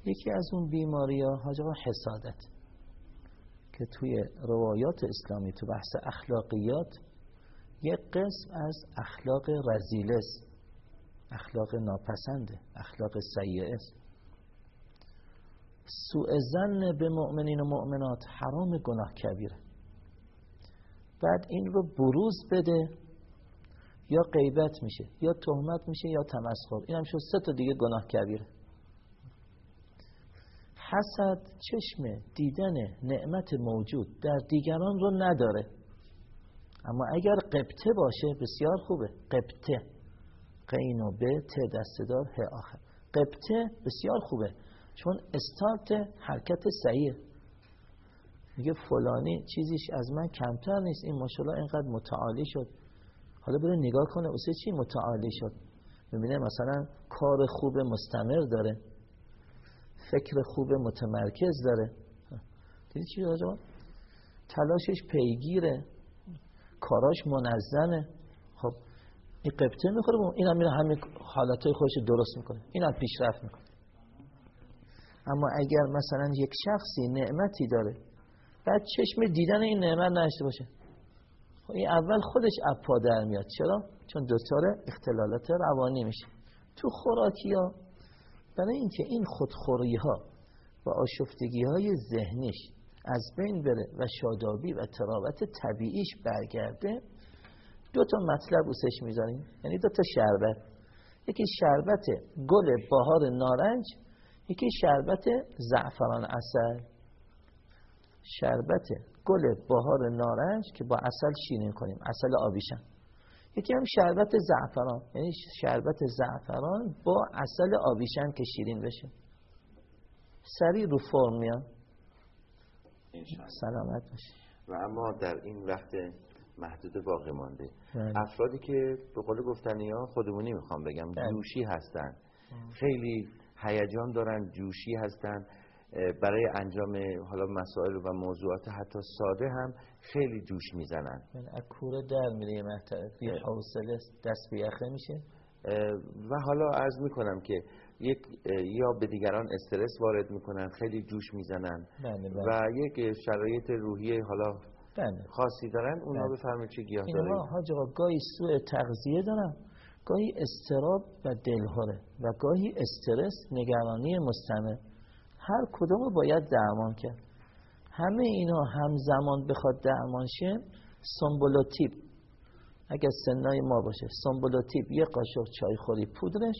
یکی از اون بیماری ها حاجبا حسادت که توی روایات اسلامی تو بحث اخلاقیات یک قسم از اخلاق رزیله اخلاق ناپسنده اخلاق سیعه است. سوء زن به مؤمنین و مؤمنات حرام گناه کبیره. بعد این رو بروز بده یا غیبت میشه یا تهمت میشه یا تمسخر. این هم شد سه تا دیگه گناه کبیره. حسد چشم دیدن نعمت موجود در دیگران رو نداره. اما اگر قبطه باشه بسیار خوبه. قبطه. قین و به ت دستدار ه آخر. قبطه بسیار خوبه. چون استارت حرکت سعیه میگه فلانی چیزیش از من کمتر نیست. این ماشاءالله اینقدر متعالی شد. حالا بره نگاه کنه اوسه چی متعالی شد. می‌بینه مثلا کار خوب مستمر داره. فکر خوب متمرکز داره. دیدی چی راجع تلاشش پیگیره. کاراش منظمه. خب این قبطه می‌خوره. این هم همین حالتهای خودش درست می‌کنه. این پیشرفت می‌کنه. اما اگر مثلا یک شخصی نعمتی داره بعد چشم دیدن این نعمت نشته باشه. خب این اول خودش اپا در میاد. چرا؟ چون دچار اختلالات روانی میشه. تو خوراکی ها برای اینکه این خودخوری ها و آشفتگی های ذهنیش از بین بره و شادابی و تراوت طبیعیش برگرده دو تا مطلب اوسش می‌ذاریم. یعنی دو تا شربت. یکی شربت گل بهار نارنج یکی شربت زعفران اصل شربت گل بهار نارنج که با اصل شیرین کنیم اصل آبیشن یکی هم شربت زعفران یعنی شربت زعفران با اصل آبیشن که شیرین بشه. سریع رو فرم میان سلامت باشه و اما در این وقت محدود باقی مانده. بله. افرادی که به قول گفتنی ها خودمونی می‌خوام بگم بله. جوشی هستن. خیلی هیجان دارن جوشی هستن برای انجام حالا مسائل و موضوعات حتی ساده هم خیلی جوش می‌زنن من کوره در میره یه بی حوصله دست بیخه میشه و حالا عرض می‌کنم که یک یا به دیگران استرس وارد می‌کنن خیلی جوش می‌زنن بله بله. و یک شرایط روحی حالا بله. خاصی دارن اونا بله. بفرمایید چه گیاه داره اینها حاج گاهی سوء تغذیه دارن گاهی استراب و دلهوره و گاهی استرس نگرانی مستمر. هر کدوم باید درمان کرد. همه اینا همزمان بخواد درمان شه سمبولوتیپ اگر سنای ما باشه سمبولوتیپ یک قاشق چای خوری پودرش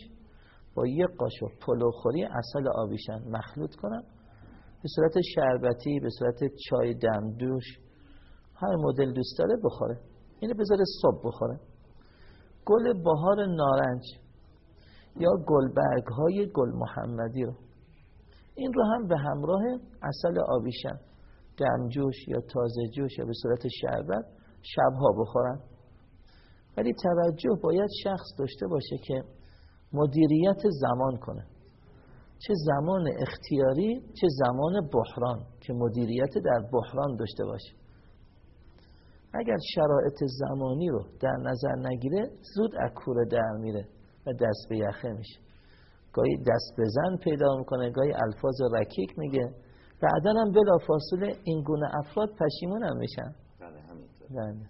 با یک قاشق پلوخوری اصل آبیشن مخلوط کنم. به صورت شربتی به صورت چای دمدوش هر مدل دوست داره بخوره. اینو بذاره صبح بخوره. گل بهار نارنج یا گلبرگ های گل محمدی رو. این رو هم به همراه اصل آبیشن دمجوش یا تازه جوش یا به صورت شربت شبها بخورن. ولی توجه باید شخص داشته باشه که مدیریت زمان کنه. چه زمان اختیاری چه زمان بحران که مدیریت در بحران داشته باشه. اگر شرایط زمانی رو در نظر نگیره زود اکوره در میره و دست به یخه میشه. گاهی دست بزن پیدا می‌کنه گاهی الفاظ رکیک میگه. بعدا هم بلا فاصله این گونه افراد پشیمون هم میشن. بله همینطور. بله.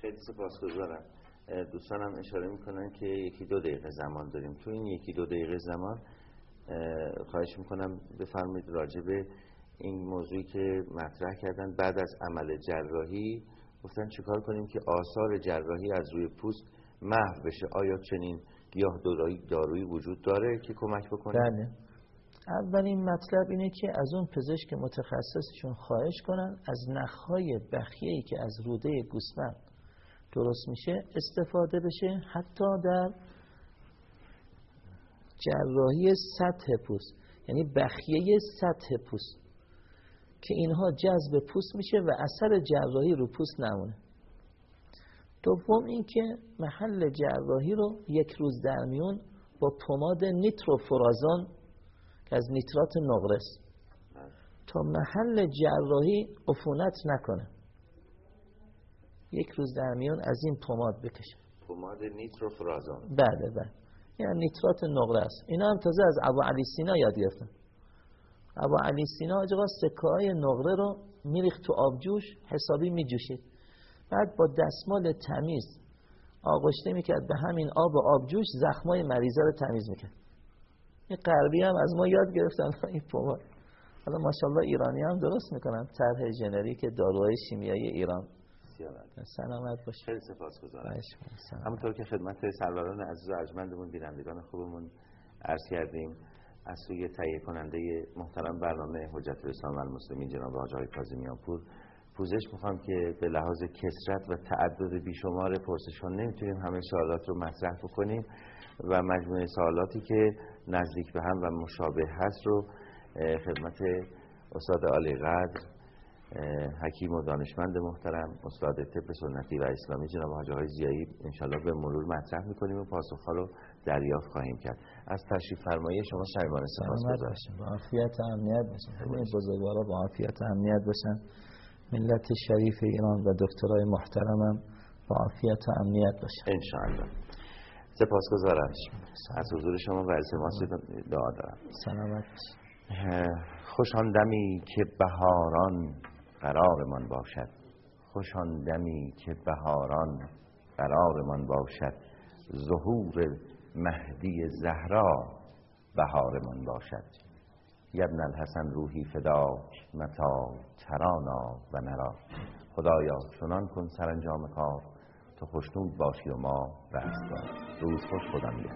خیلی سپاسگزارم. دوستانم اشاره می‌کنن که یکی دو دقیقه زمان داریم. تو این یکی دو دقیقه زمان خواهش می‌کنم بفرمایید راجبه این موضوعی که مطرح کردن. بعد از عمل جراحی گفتن چیکار کنیم که آثار جراحی از روی پوست محو بشه؟ آیا چنین گیاه دارویی وجود داره که کمک بکنه؟ بله. اولین مطلب اینه که از اون پزشک متخصصشون خواهش کنن از نخهای بخیه‌ای که از روده گوسفند درست میشه استفاده بشه حتی در جراحی سطح پوست. یعنی بخیه سطح پوست. که اینها جذب پوست میشه و اثر جراحی رو پوست نمونه. دوم اینکه محل جراحی رو یک روز در میون با پماد نیتروفورازون که از نیترات نقره تا محل جراحی عفونت نکنه. یک روز در میون از این پماد بکشه. پماد نیتروفورازون بله بله. یعنی نیترات نقره است اینا هم تازه از ابو علی سینا یاد گرفتن. ابو علی سینا آجا سکه های نقره رو میریخت تو آبجوش حسابی میجوشید. بعد با دستمال تمیز آغشته می‌کرد به همین آب و آبجوش زخمای مریضا رو تمیز می‌کرد. این غربی هم از ما یاد گرفتن این پماد حالا ماشاءالله ایرانی هم درست می‌کنن. طرح ژنریک داروهای شیمیایی ایران. سلامت باشه خیلی سپاسگزارم. همونطور که خدمت سروران عزیز و ارجمندمون بینندگان خوبمون عرض کردیم از سوی تهیه کننده محترم برنامه حجت الاسلام المسلمین جناب حاج آقای کاظمیان پور پوزش می‌خوام که به لحاظ کسرت و تعدد بیشمار پرسش نمی‌تونیم همه سوالات رو مطرح بکنیم و مجموعه سوالاتی که نزدیک به هم و مشابه هست رو خدمت استاد عالی قدر حکیم و دانشمند محترم استاد طب سنتی و اسلامی جناب حاج آقای زیایی انشالله به مرور مطرح می‌کنیم و پاسخها رو دریافت خواهیم کرد. از تشریف فرمایی شما شایمان سپاس گذارم. با عافیت امنیت باشن بزرگوارا با عافیت امنیت باشن. ملت شریف ایران و دکترای محترمم با عافیت امنیت باشن. انشاءالله. سپاسگزارم از حضور شما و التماس دعا دارم. سلامت خوشان دمی که بهاران قرارمان باشد. خوشان دمی که بهاران قرارمان باشد. ظهور مهدی زهرا بهارمان باشد. یبن الحسن روحی فداک متا ترانا و نرا. خدایا چنان کن سرانجام کار تو خوشنود باشی و ما رستگار. روز خوش میگه